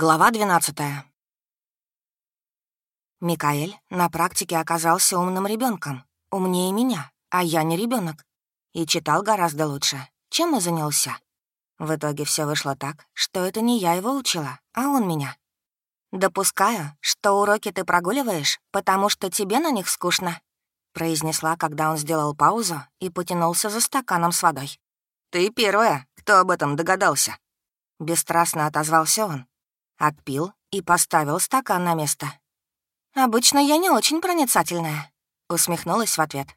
Глава 12 Микаэль на практике оказался умным ребенком, умнее меня, а я не ребенок, и читал гораздо лучше, чем и занялся. В итоге все вышло так, что это не я его учила, а он меня. «Допускаю, что уроки ты прогуливаешь, потому что тебе на них скучно», произнесла, когда он сделал паузу и потянулся за стаканом с водой. «Ты первая, кто об этом догадался?» Бесстрастно отозвался он, Отпил и поставил стакан на место. «Обычно я не очень проницательная», — усмехнулась в ответ.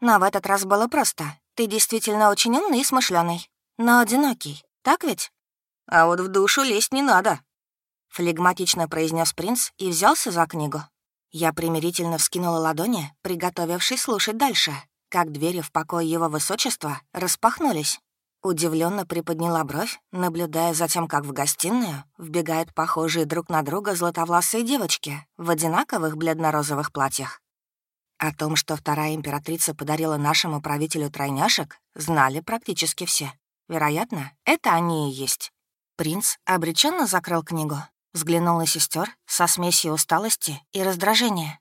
«Но в этот раз было просто. Ты действительно очень умный и смышленый, но одинокий, так ведь?» «А вот в душу лезть не надо», — флегматично произнес принц и взялся за книгу. Я примирительно вскинула ладони, приготовившись слушать дальше, как двери в покой его высочества распахнулись. Удивленно приподняла бровь, наблюдая за тем, как в гостиную вбегают похожие друг на друга златовласые девочки в одинаковых бледно-розовых платьях. О том, что вторая императрица подарила нашему правителю тройняшек, знали практически все. Вероятно, это они и есть. Принц обреченно закрыл книгу, взглянул на сестер со смесью усталости и раздражения.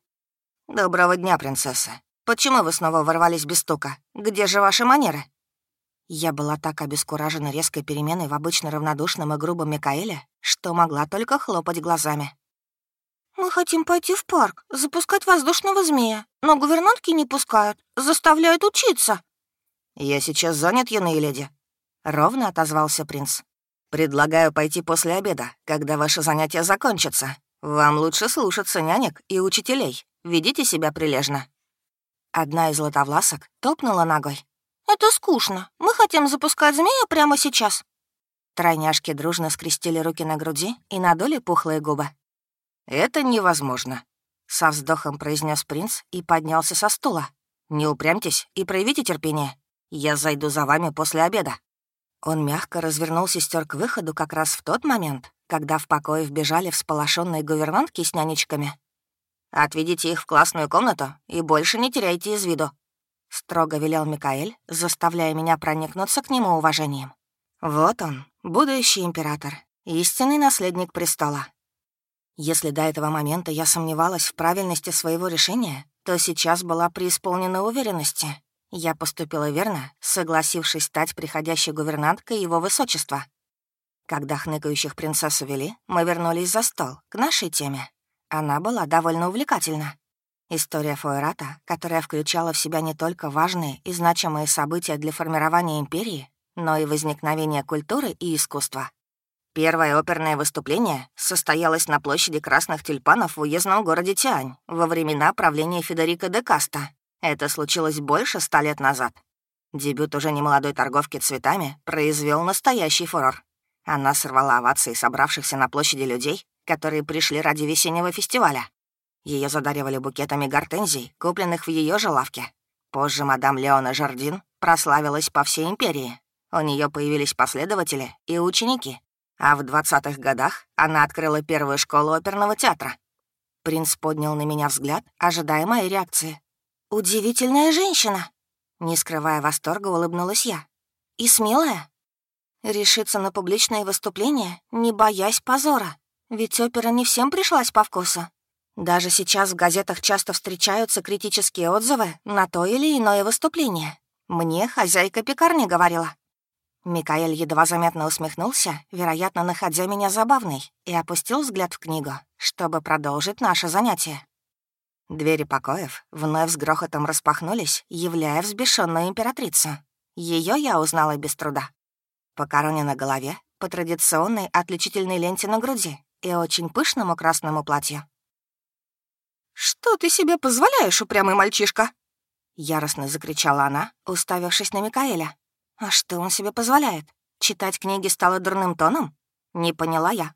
«Доброго дня, принцесса. Почему вы снова ворвались без стука? Где же ваши манеры?» Я была так обескуражена резкой переменой в обычно равнодушном и грубом Микаэле, что могла только хлопать глазами. «Мы хотим пойти в парк, запускать воздушного змея, но гувернантки не пускают, заставляют учиться». «Я сейчас занят, юные леди», — ровно отозвался принц. «Предлагаю пойти после обеда, когда ваше занятие закончится. Вам лучше слушаться нянек и учителей. Ведите себя прилежно». Одна из лотовласок топнула ногой. «Это скучно. Мы хотим запускать змея прямо сейчас». Тройняшки дружно скрестили руки на груди и надули пухлые губы. «Это невозможно», — со вздохом произнес принц и поднялся со стула. «Не упрямьтесь и проявите терпение. Я зайду за вами после обеда». Он мягко развернул сестер к выходу как раз в тот момент, когда в покое вбежали всполошенные гувернантки с нянечками. «Отведите их в классную комнату и больше не теряйте из виду», — строго велел Микаэль, заставляя меня проникнуться к нему уважением. Вот он, будущий император, истинный наследник престола. Если до этого момента я сомневалась в правильности своего решения, то сейчас была преисполнена уверенности. Я поступила верно, согласившись стать приходящей гувернанткой его высочества. Когда хныкающих принцесс увели, мы вернулись за стол, к нашей теме. Она была довольно увлекательна. История Фойрата, которая включала в себя не только важные и значимые события для формирования империи, но и возникновения культуры и искусства. Первое оперное выступление состоялось на площади Красных Тюльпанов в уездном городе Тиань во времена правления Федерико де Каста. Это случилось больше ста лет назад. Дебют уже немолодой торговки цветами произвел настоящий фурор. Она сорвала овации собравшихся на площади людей, которые пришли ради весеннего фестиваля. Ее задаривали букетами гортензий, купленных в ее же лавке. Позже мадам Леона Жардин прославилась по всей империи. У нее появились последователи и ученики. А в 20-х годах она открыла первую школу оперного театра. Принц поднял на меня взгляд, ожидая моей реакции. «Удивительная женщина!» Не скрывая восторга, улыбнулась я. «И смелая?» Решиться на публичное выступление, не боясь позора. Ведь опера не всем пришлась по вкусу. Даже сейчас в газетах часто встречаются критические отзывы на то или иное выступление. Мне хозяйка пекарни говорила. Микаэль едва заметно усмехнулся, вероятно, находя меня забавной, и опустил взгляд в книгу, чтобы продолжить наше занятие. Двери покоев вновь с грохотом распахнулись, являя взбешенную императрицу. Ее я узнала без труда. По короне на голове, по традиционной отличительной ленте на груди и очень пышному красному платью. «Что ты себе позволяешь, упрямый мальчишка?» Яростно закричала она, уставившись на Микаэля. «А что он себе позволяет? Читать книги стало дурным тоном?» Не поняла я.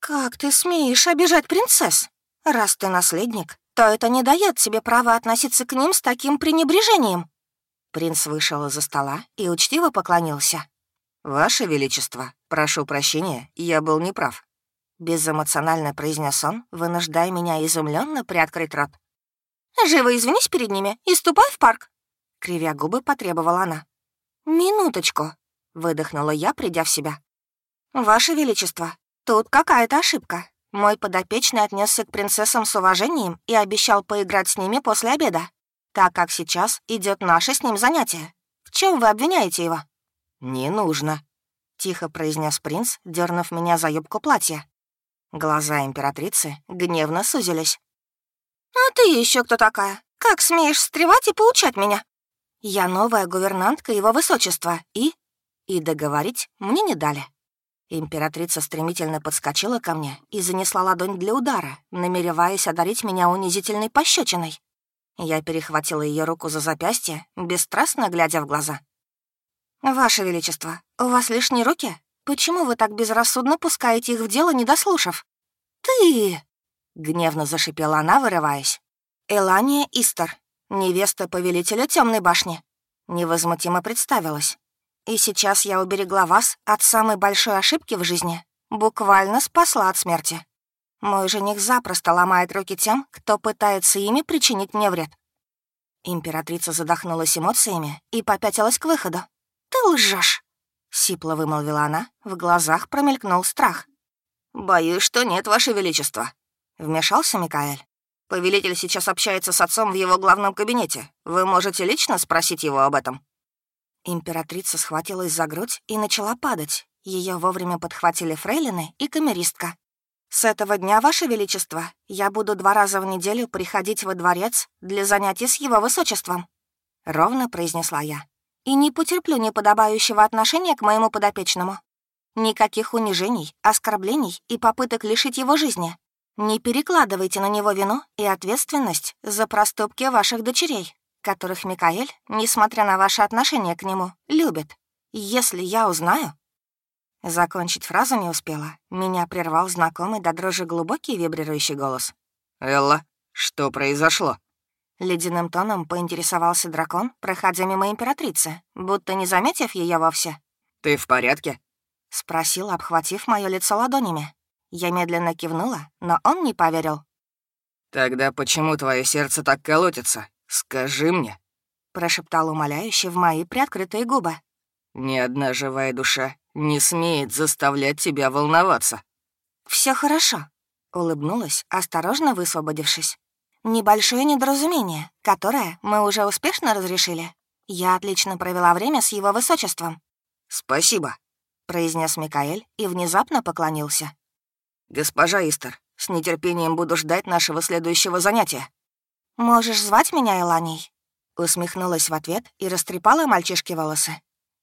«Как ты смеешь обижать принцесс? Раз ты наследник, то это не дает тебе права относиться к ним с таким пренебрежением». Принц вышел из-за стола и учтиво поклонился. «Ваше Величество, прошу прощения, я был неправ. Безэмоционально произнес он, вынуждая меня изумленно приоткрыть рот. «Живо извинись перед ними и ступай в парк!» Кривя губы, потребовала она. «Минуточку!» — выдохнула я, придя в себя. «Ваше Величество, Тут какая-то ошибка. Мой подопечный отнесся к принцессам с уважением и обещал поиграть с ними после обеда, так как сейчас идет наше с ним занятие. В чем вы обвиняете его?» «Не нужно», — тихо произнес принц, дернув меня за юбку платья. Глаза императрицы гневно сузились. «А ты еще кто такая? Как смеешь встревать и поучать меня?» «Я новая гувернантка его высочества, и...» И договорить мне не дали. Императрица стремительно подскочила ко мне и занесла ладонь для удара, намереваясь одарить меня унизительной пощечиной. Я перехватила ее руку за запястье, бесстрастно глядя в глаза. «Ваше Величество, у вас лишние руки? Почему вы так безрассудно пускаете их в дело, не дослушав?» «Ты!» — гневно зашипела она, вырываясь. «Элания Истер, невеста повелителя темной башни». Невозмутимо представилась. И сейчас я уберегла вас от самой большой ошибки в жизни. Буквально спасла от смерти. Мой жених запросто ломает руки тем, кто пытается ими причинить мне вред. Императрица задохнулась эмоциями и попятилась к выходу. «Ты лжешь!» — сипло вымолвила она, в глазах промелькнул страх. «Боюсь, что нет, Ваше Величество», — вмешался Микаэль. «Повелитель сейчас общается с отцом в его главном кабинете. Вы можете лично спросить его об этом?» Императрица схватилась за грудь и начала падать. Ее вовремя подхватили фрейлины и камеристка. «С этого дня, Ваше Величество, я буду два раза в неделю приходить во дворец для занятий с его высочеством», — ровно произнесла я. «И не потерплю неподобающего отношения к моему подопечному. Никаких унижений, оскорблений и попыток лишить его жизни. Не перекладывайте на него вину и ответственность за проступки ваших дочерей которых Микаэль, несмотря на ваше отношение к нему, любит. Если я узнаю...» Закончить фразу не успела. Меня прервал знакомый до дрожи глубокий вибрирующий голос. «Элла, что произошло?» Ледяным тоном поинтересовался дракон, проходя мимо императрицы, будто не заметив ее вовсе. «Ты в порядке?» — спросил, обхватив мое лицо ладонями. Я медленно кивнула, но он не поверил. «Тогда почему твое сердце так колотится? «Скажи мне», — прошептал умоляюще в мои приоткрытые губы. «Ни одна живая душа не смеет заставлять тебя волноваться». Все хорошо», — улыбнулась, осторожно высвободившись. «Небольшое недоразумение, которое мы уже успешно разрешили. Я отлично провела время с его высочеством». «Спасибо», — произнес Микаэль и внезапно поклонился. «Госпожа Истер, с нетерпением буду ждать нашего следующего занятия». «Можешь звать меня Эланей?» Усмехнулась в ответ и растрепала мальчишке волосы.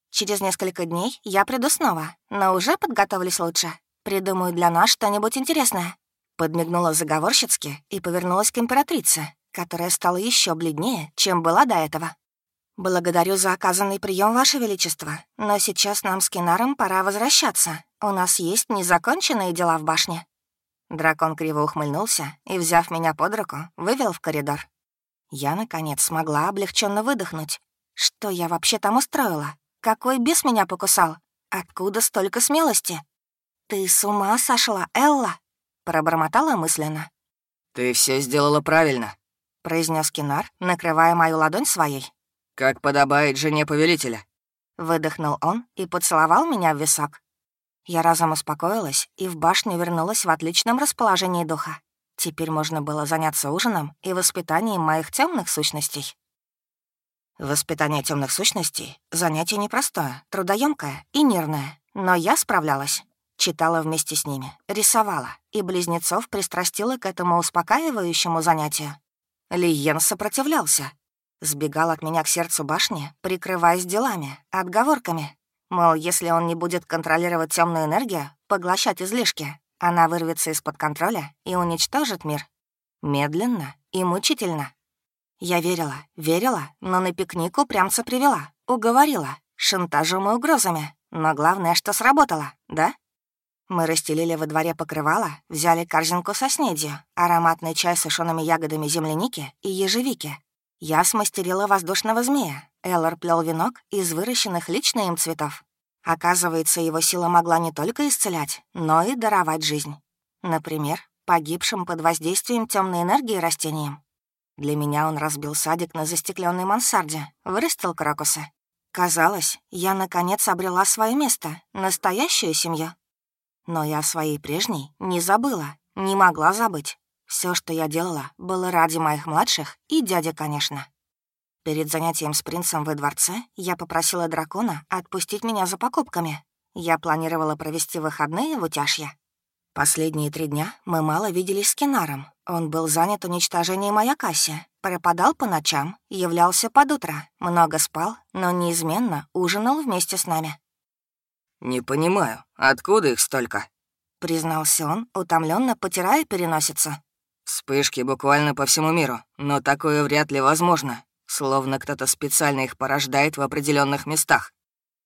«Через несколько дней я приду снова, но уже подготовлюсь лучше. Придумаю для нас что-нибудь интересное». Подмигнула заговорщицки и повернулась к императрице, которая стала еще бледнее, чем была до этого. «Благодарю за оказанный прием, Ваше Величество, но сейчас нам с Кинаром пора возвращаться. У нас есть незаконченные дела в башне». Дракон криво ухмыльнулся и, взяв меня под руку, вывел в коридор. Я, наконец, смогла облегченно выдохнуть. Что я вообще там устроила? Какой бес меня покусал? Откуда столько смелости? «Ты с ума сошла, Элла?» — пробормотала мысленно. «Ты все сделала правильно», — произнес Кинар, накрывая мою ладонь своей. «Как подобает жене повелителя». Выдохнул он и поцеловал меня в висок. Я разом успокоилась и в башню вернулась в отличном расположении духа. Теперь можно было заняться ужином и воспитанием моих темных сущностей. Воспитание темных сущностей — занятие непростое, трудоемкое и нервное, но я справлялась. Читала вместе с ними, рисовала, и близнецов пристрастила к этому успокаивающему занятию. Лиен сопротивлялся. Сбегал от меня к сердцу башни, прикрываясь делами, отговорками, Мол, если он не будет контролировать темную энергию, поглощать излишки, она вырвется из-под контроля и уничтожит мир. Медленно и мучительно. Я верила, верила, но на пикник упрямца привела, уговорила, шантажом и угрозами. Но главное, что сработало, да? Мы расстелили во дворе покрывало, взяли корзинку со снедью, ароматный чай с сушеными ягодами земляники и ежевики. Я смастерила воздушного змея, Эллар плел венок из выращенных лично им цветов. Оказывается, его сила могла не только исцелять, но и даровать жизнь. Например, погибшим под воздействием темной энергии растениям. Для меня он разбил садик на застекленной мансарде, вырастил крокусы. Казалось, я наконец обрела свое место, настоящую семью. Но я своей прежней не забыла, не могла забыть. Все, что я делала, было ради моих младших и дяди, конечно. Перед занятием с принцем во дворце я попросила дракона отпустить меня за покупками. Я планировала провести выходные в утяжье. Последние три дня мы мало виделись с Кинаром. Он был занят уничтожением Аякаси, пропадал по ночам, являлся под утро, много спал, но неизменно ужинал вместе с нами. «Не понимаю, откуда их столько?» — признался он, утомленно потирая переносицу. «Вспышки буквально по всему миру, но такое вряд ли возможно. Словно кто-то специально их порождает в определенных местах.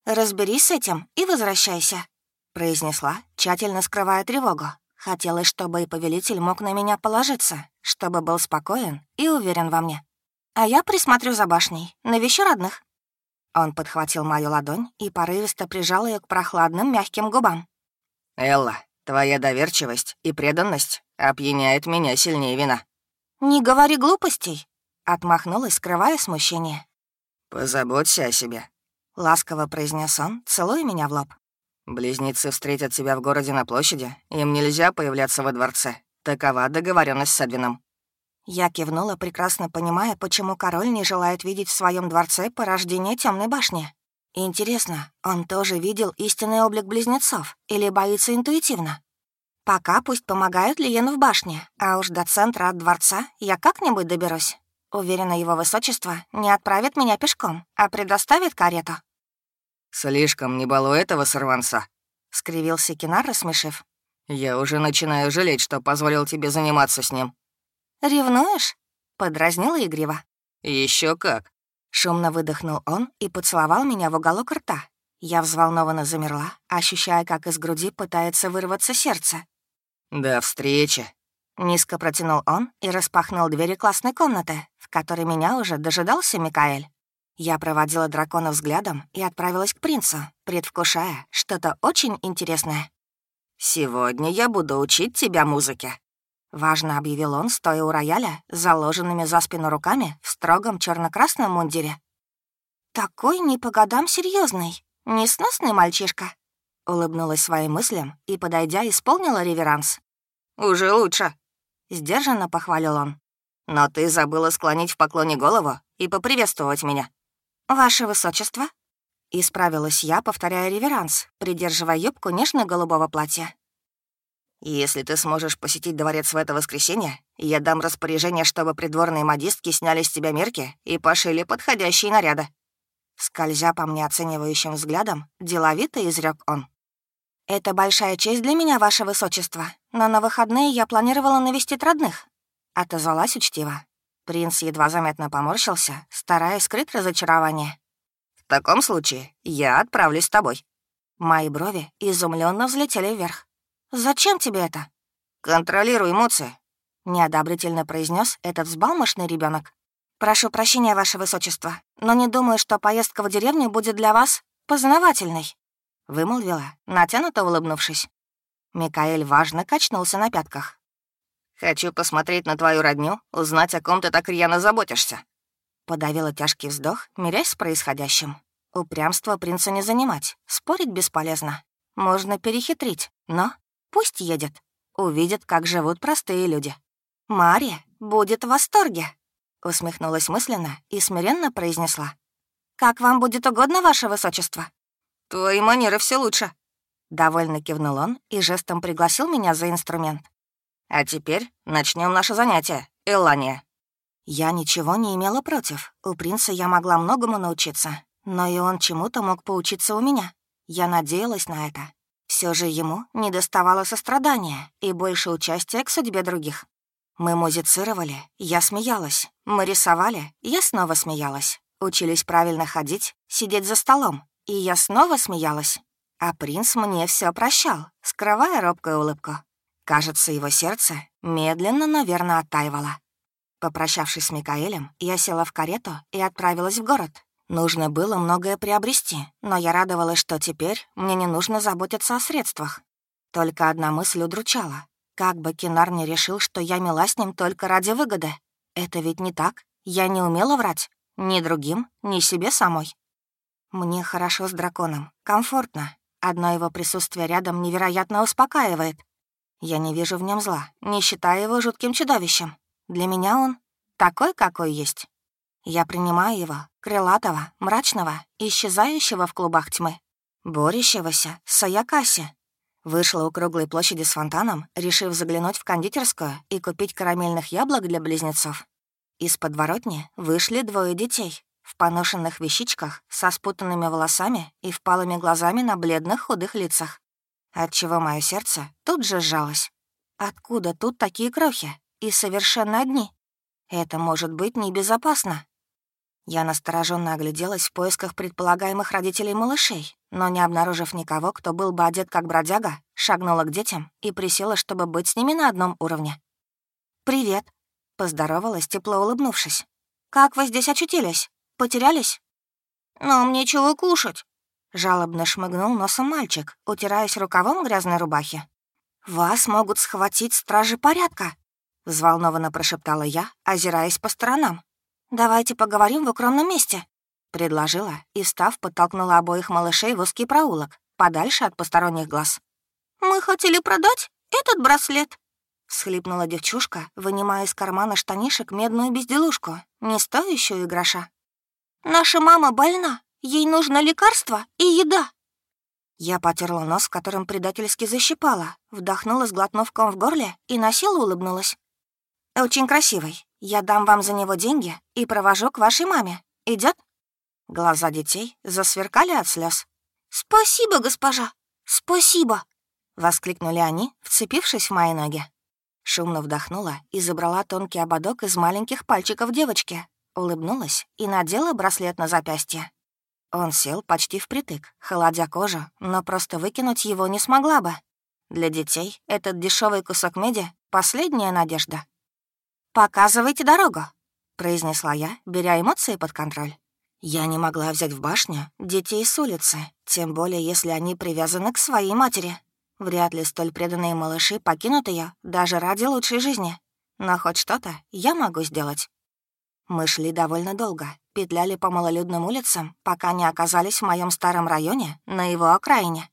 «Разберись с этим и возвращайся», — произнесла, тщательно скрывая тревогу. Хотелось, чтобы и повелитель мог на меня положиться, чтобы был спокоен и уверен во мне. А я присмотрю за башней, навещу родных. Он подхватил мою ладонь и порывисто прижал ее к прохладным мягким губам. «Элла, твоя доверчивость и преданность опьяняет меня сильнее вина». «Не говори глупостей», Отмахнулась, скрывая смущение. «Позаботься о себе», — ласково произнес он, целуя меня в лоб. «Близнецы встретят тебя в городе на площади. Им нельзя появляться во дворце. Такова договоренность с Эдвином». Я кивнула, прекрасно понимая, почему король не желает видеть в своем дворце порождение темной башни. Интересно, он тоже видел истинный облик близнецов или боится интуитивно? Пока пусть помогают Лиен в башне, а уж до центра от дворца я как-нибудь доберусь. Уверена, его высочество не отправит меня пешком, а предоставит карету». «Слишком не балуй этого сорванца», — скривился Кинар, рассмешив. «Я уже начинаю жалеть, что позволил тебе заниматься с ним». «Ревнуешь?» — подразнила игриво. Еще как». Шумно выдохнул он и поцеловал меня в уголок рта. Я взволнованно замерла, ощущая, как из груди пытается вырваться сердце. «До встречи», Низко протянул он и распахнул двери классной комнаты, в которой меня уже дожидался Микаэль. Я проводила дракона взглядом и отправилась к принцу, предвкушая что-то очень интересное. «Сегодня я буду учить тебя музыке», — важно объявил он, стоя у рояля, заложенными за спину руками в строгом черно красном мундире. «Такой не по годам серьезный, несносный мальчишка», — улыбнулась своим мыслям и, подойдя, исполнила реверанс. «Уже лучше», Сдержанно похвалил он. «Но ты забыла склонить в поклоне голову и поприветствовать меня». «Ваше высочество?» Исправилась я, повторяя реверанс, придерживая юбку нежно-голубого платья. «Если ты сможешь посетить дворец в это воскресенье, я дам распоряжение, чтобы придворные модистки сняли с тебя мерки и пошили подходящие наряды». Скользя по мне оценивающим взглядом, деловито изрек он. «Это большая честь для меня, ваше высочество, но на выходные я планировала навестить родных». Отозвалась учтиво. Принц едва заметно поморщился, стараясь скрыть разочарование. «В таком случае я отправлюсь с тобой». Мои брови изумленно взлетели вверх. «Зачем тебе это?» «Контролируй эмоции», — неодобрительно произнес этот взбалмошный ребенок. «Прошу прощения, ваше высочество, но не думаю, что поездка в деревню будет для вас познавательной» вымолвила, натянуто улыбнувшись. Микаэль важно качнулся на пятках. «Хочу посмотреть на твою родню, узнать, о ком ты так рьяно заботишься». Подавила тяжкий вздох, мирясь с происходящим. Упрямство принца не занимать, спорить бесполезно. Можно перехитрить, но пусть едет. Увидит, как живут простые люди. «Мария будет в восторге», — усмехнулась мысленно и смиренно произнесла. «Как вам будет угодно, ваше высочество?» «Твои манеры все лучше». Довольно кивнул он и жестом пригласил меня за инструмент. «А теперь начнем наше занятие, Элания». Я ничего не имела против. У принца я могла многому научиться. Но и он чему-то мог поучиться у меня. Я надеялась на это. Все же ему не доставало сострадания и больше участия к судьбе других. Мы музицировали, я смеялась. Мы рисовали, я снова смеялась. Учились правильно ходить, сидеть за столом, и я снова смеялась. А принц мне все прощал, скрывая робкую улыбку. Кажется, его сердце медленно, но верно оттаивало. Попрощавшись с Микаэлем, я села в карету и отправилась в город. Нужно было многое приобрести, но я радовалась, что теперь мне не нужно заботиться о средствах. Только одна мысль удручала. Как бы Кинар не решил, что я мила с ним только ради выгоды. Это ведь не так. Я не умела врать. Ни другим, ни себе самой. Мне хорошо с драконом, комфортно. Одно его присутствие рядом невероятно успокаивает. Я не вижу в нем зла, не считая его жутким чудовищем. Для меня он такой, какой есть. Я принимаю его, крылатого, мрачного, исчезающего в клубах тьмы, борющегося с Аякаси. Вышла у круглой площади с фонтаном, решив заглянуть в кондитерскую и купить карамельных яблок для близнецов. Из подворотни вышли двое детей в поношенных вещичках, со спутанными волосами и впалыми глазами на бледных худых лицах. Отчего мое сердце тут же сжалось. Откуда тут такие крохи? И совершенно одни. Это может быть небезопасно. Я настороженно огляделась в поисках предполагаемых родителей малышей, но, не обнаружив никого, кто был бы одет как бродяга, шагнула к детям и присела, чтобы быть с ними на одном уровне. «Привет», — поздоровалась, тепло улыбнувшись. «Как вы здесь очутились? Потерялись?» «Нам нечего кушать», — жалобно шмыгнул носом мальчик, утираясь рукавом грязной рубахи. «Вас могут схватить стражи порядка», — взволнованно прошептала я, озираясь по сторонам. «Давайте поговорим в укромном месте», — предложила и, встав, подтолкнула обоих малышей в узкий проулок, подальше от посторонних глаз. «Мы хотели продать этот браслет», — всхлипнула девчушка, вынимая из кармана штанишек медную безделушку, не стоящую и гроша. «Наша мама больна, ей нужно лекарство и еда». Я потерла нос, которым предательски защипала, вдохнула, сглотнув ком в горле и на силу улыбнулась. «Очень красивый. Я дам вам за него деньги и провожу к вашей маме. Идет? Глаза детей засверкали от слез. «Спасибо, госпожа! Спасибо!» — воскликнули они, вцепившись в мои ноги. Шумно вдохнула и забрала тонкий ободок из маленьких пальчиков девочки, улыбнулась и надела браслет на запястье. Он сел почти впритык, холодя кожу, но просто выкинуть его не смогла бы. Для детей этот дешевый кусок меди — последняя надежда. «Показывайте дорогу», — произнесла я, беря эмоции под контроль. Я не могла взять в башню детей с улицы, тем более если они привязаны к своей матери. Вряд ли столь преданные малыши покинут ее даже ради лучшей жизни. Но хоть что-то я могу сделать. Мы шли довольно долго, петляли по малолюдным улицам, пока не оказались в моем старом районе, на его окраине.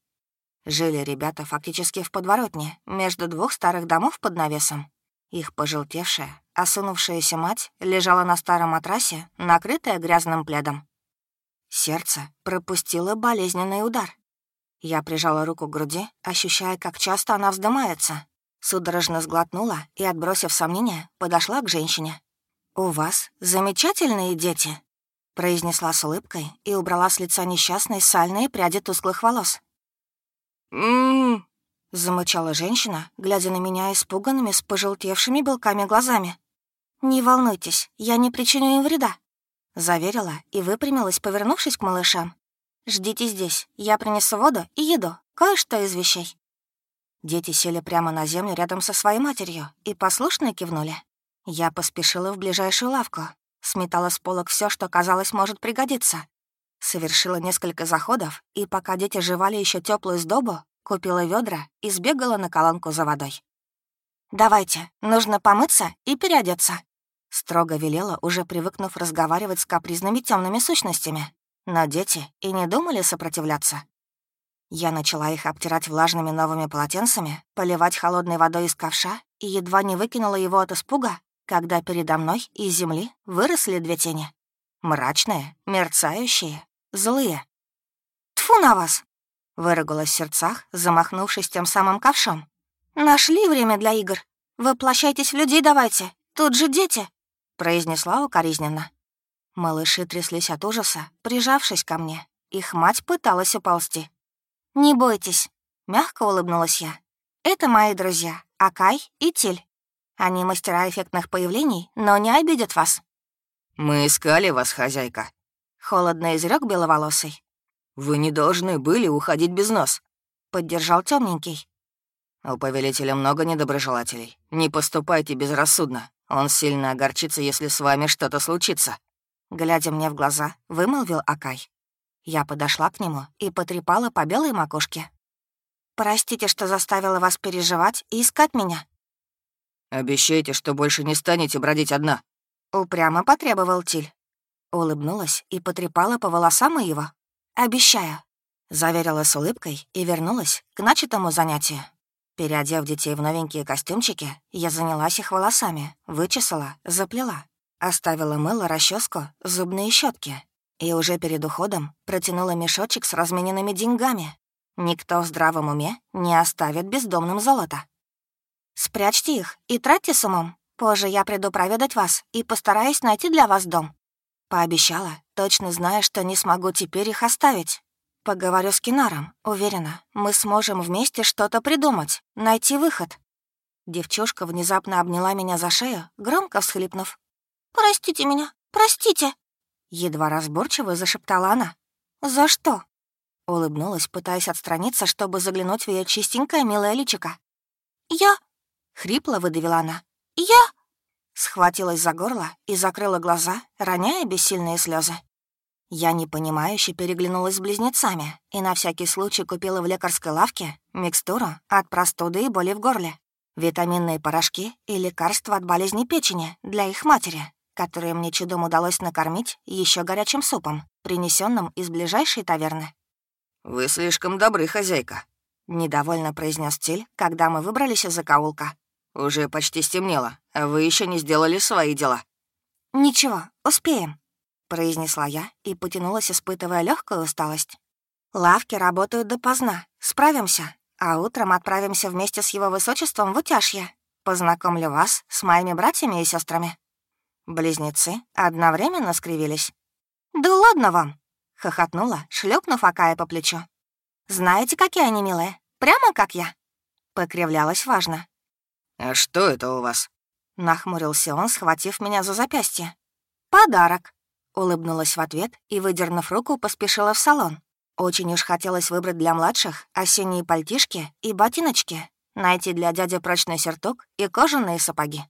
Жили ребята фактически в подворотне, между двух старых домов под навесом. Их пожелтевшая, осунувшаяся мать лежала на старом матрасе, накрытая грязным пледом. Сердце пропустило болезненный удар. Я прижала руку к груди, ощущая, как часто она вздымается. Судорожно сглотнула и, отбросив сомнения, подошла к женщине. «У вас замечательные дети», — произнесла с улыбкой и убрала с лица несчастной сальные пряди тусклых волос. «М-м-м», замычала женщина, глядя на меня испуганными с пожелтевшими белками глазами. «Не волнуйтесь, я не причиню им вреда», — заверила и выпрямилась, повернувшись к малышам. «Ждите здесь, я принесу воду и еду, кое-что из вещей». Дети сели прямо на землю рядом со своей матерью и послушно кивнули. Я поспешила в ближайшую лавку, сметала с полок все, что, казалось, может пригодиться. Совершила несколько заходов, и пока дети жевали еще теплую сдобу, купила ведра и сбегала на колонку за водой. «Давайте, нужно помыться и переодеться», — строго велела, уже привыкнув разговаривать с капризными темными сущностями. Но дети и не думали сопротивляться. Я начала их обтирать влажными новыми полотенцами, поливать холодной водой из ковша и едва не выкинула его от испуга, когда передо мной из земли выросли две тени. Мрачные, мерцающие, злые. Тфу на вас!» — выругалась в сердцах, замахнувшись тем самым ковшом. «Нашли время для игр. Воплощайтесь в людей давайте. Тут же дети», — произнесла укоризненно. Малыши тряслись от ужаса, прижавшись ко мне. Их мать пыталась уползти. «Не бойтесь», — мягко улыбнулась я. «Это мои друзья, Акай и Тиль. Они мастера эффектных появлений, но не обидят вас». «Мы искали вас, хозяйка», — холодно изрек беловолосый. «Вы не должны были уходить без нас», — поддержал темненький. У повелителя много недоброжелателей. Не поступайте безрассудно. Он сильно огорчится, если с вами что-то случится». Глядя мне в глаза, вымолвил Акай. Я подошла к нему и потрепала по белой макушке. «Простите, что заставила вас переживать и искать меня». «Обещайте, что больше не станете бродить одна», — упрямо потребовал Тиль. Улыбнулась и потрепала по волосам его. «Обещаю». Заверила с улыбкой и вернулась к начатому занятию. Переодев детей в новенькие костюмчики, я занялась их волосами, вычесала, заплела, оставила мыло, расческу, зубные щетки и уже перед уходом протянула мешочек с размененными деньгами. Никто в здравом уме не оставит бездомным золото. «Спрячьте их и тратьте с умом. Позже я приду проведать вас и постараюсь найти для вас дом». Пообещала, точно зная, что не смогу теперь их оставить. Поговорю с Кинаром, уверена, мы сможем вместе что-то придумать, найти выход. Девчушка внезапно обняла меня за шею, громко всхлипнув. «Простите меня, простите!» Едва разборчиво зашептала она. «За что?» Улыбнулась, пытаясь отстраниться, чтобы заглянуть в ее чистенькое милое личико. «Я...» — хрипло выдавила она. «Я...» Схватилась за горло и закрыла глаза, роняя бессильные слезы. Я непонимающе переглянулась с близнецами и на всякий случай купила в лекарской лавке микстуру от простуды и боли в горле, витаминные порошки и лекарства от болезни печени для их матери, которые мне чудом удалось накормить еще горячим супом, принесенным из ближайшей таверны. «Вы слишком добры, хозяйка», — недовольно произнес Тиль, когда мы выбрались из закоулка. «Уже почти стемнело, вы еще не сделали свои дела». «Ничего, успеем», — произнесла я и потянулась, испытывая легкую усталость. «Лавки работают допоздна. Справимся. А утром отправимся вместе с его высочеством в утяжье. Познакомлю вас с моими братьями и сестрами. Близнецы одновременно скривились. «Да ладно вам!» — хохотнула, шлепнув Акая по плечу. «Знаете, какие они милые? Прямо как я!» Покривлялась важно. «А что это у вас?» — нахмурился он, схватив меня за запястье. «Подарок!» Улыбнулась в ответ и, выдернув руку, поспешила в салон. Очень уж хотелось выбрать для младших осенние пальтишки и ботиночки, найти для дяди прочный сюртук и кожаные сапоги.